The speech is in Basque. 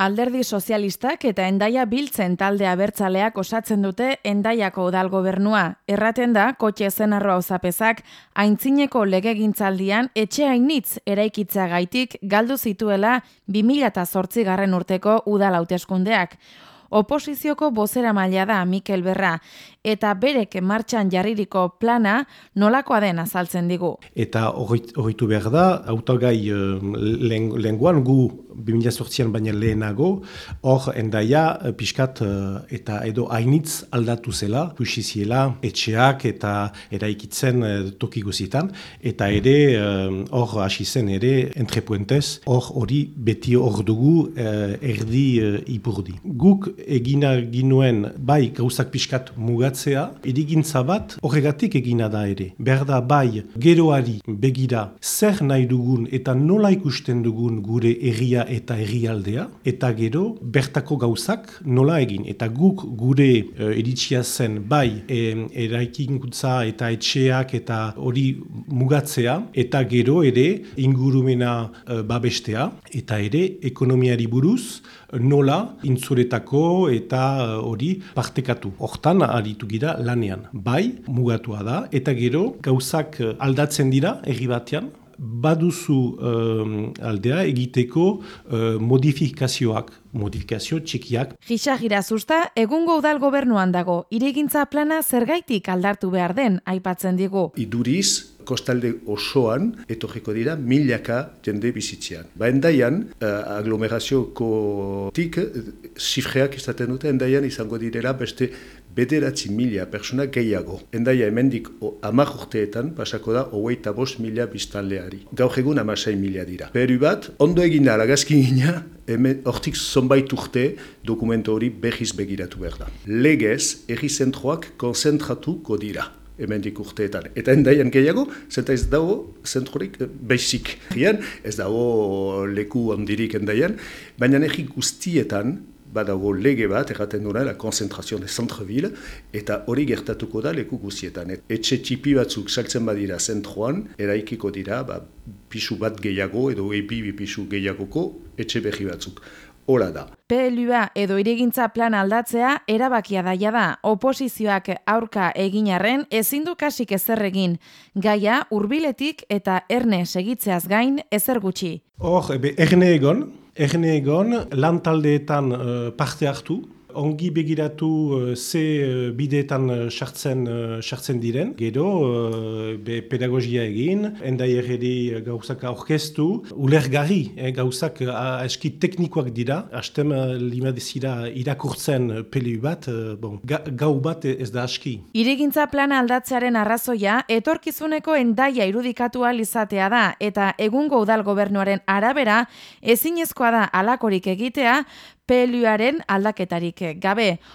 Alderdi sozialistak eta endaia biltzen talde abertzaleak osatzen dute endaiako udal gobernua. Erraten da, kotxe zenarroa uzapezak, haintzineko legegintzaldian etxe hainitz eraikitza gaitik galdu zituela 2008 garren urteko udal hauteskundeak. Oposizioko bozera maila da Mikel Berra, eta berek martxan jarririko plana nolakoa den azaltzen digu. Eta horretu behar da, autogai uh, lenguan gu 2008an baina lehenago, hor endaia eh, pixkat eh, eta edo hainitz aldatu zela, pusiziela, etxeak eta eraikitzen toki guzitan, eta ere hor hasi zen ere entrepuentez, hor hori beti hor dugu erdi ipurdi. Guk egina ginuen bai gauzak pixkat mugatzea, erigintza bat horregatik egina da ere. Berda bai geroari begira zer nahi dugun eta nola ikusten dugun gure erria eta herrialdea eta gero bertako gauzak nola egin eta guk gure uh, eritxia zen bai e, eraikingutza eta etxeak eta hori mugatzea eta gero ere ingurumena uh, babestea eta ere ekonomiari buruz nola intzuretako eta hori partekatu. Hortan aritu gira lanean. Bai, mugatua da, eta gero gauzak aldatzen dira, erri batean, baduzu um, aldea egiteko uh, modifikazioak, modifikazio txikiak. Gisa gira zuzta, egungo udal gobernuan dago, iregintza plana zergaitik aldartu behar den, aipatzen digu. Iduriz, kostalde osoan, etorriko dira, milaka jende bizitzean. Ba, endaian, uh, aglomerazioko tik, sifreak izaten dute, endaian izango direla beste bederatzi mila persona gehiago. Endaia hemendik amak urteetan, pasako da, hogeita bost mila biztanleari. Gaur egun amasai mila dira. Peru bat, ondo egin da, lagazkin gina, hortik zonbait urte dokumento hori behiz begiratu behar da. Legez, erri zentroak konzentratuko dira hemendik urteetan. Eta endaian gehiago, zenta ez dago zentrorik eh, behizik. Ez dago leku handirik endaian, baina egi guztietan, badago lege bat, erraten duna, la konzentrazio de centre-ville, eta hori gertatuko da leku guzietan. Et, etxe txipi batzuk saltzen badira zentroan, eraikiko dira, ba, pisu bat gehiago, edo ebi pisu gehiagoko etxe behi batzuk. Hora da. PLUA edo iregintza plan aldatzea erabakia daia da. Oposizioak aurka eginarren ezin du kasik ezer egin. Gaia hurbiletik eta erne segitzeaz gain ezer gutxi. Hor, erne egon, erne egon, lantaldeetan uh, parte hartu, ongi begiratu uh, ze uh, bideetan uh, sartzen sartzen diren. Gero, be pedagogia egin, endai erredi gauzak aurkeztu, ulergarri eh, gauzak eski teknikoak dira, hastem uh, lima dezira irakurtzen peli bat, bon, ga, gau bat ez da aski. Iregintza plana aldatzearen arrazoia, etorkizuneko endaia irudikatu izatea da, eta egungo udal gobernuaren arabera, ezinezkoa da alakorik egitea, peluaren aldaketarik gabe.